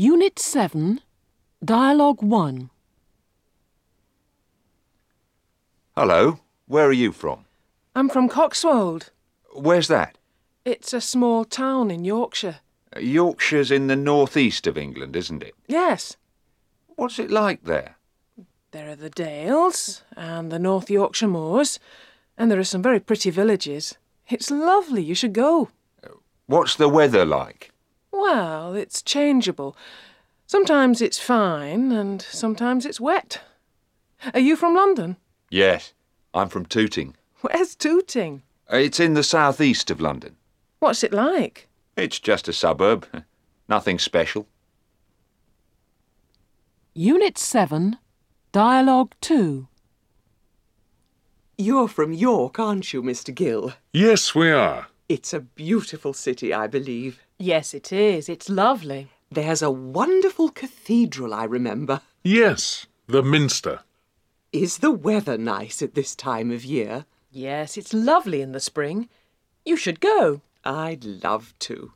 Unit 7, Dialogue 1. Hello, where are you from? I'm from Coxwold. Where's that? It's a small town in Yorkshire. Yorkshire's in the northeast of England, isn't it? Yes, What's it like there? there are the Dales and the North Yorkshire moors, and there are some very pretty villages. It's lovely, you should go. What's the weather like? Well, it's changeable. Sometimes it's fine, and sometimes it's wet. Are you from London? Yes, I'm from Tooting. Where's Tooting? It's in the southeast of London. What's it like? It's just a suburb. Nothing special. Unit 7, Dialogue 2. You're from York, aren't you, Mr. Gill? Yes, we are. It's a beautiful city, I believe. Yes, it is. It's lovely. There's a wonderful cathedral, I remember. Yes, the Minster. Is the weather nice at this time of year? Yes, it's lovely in the spring. You should go. I'd love to.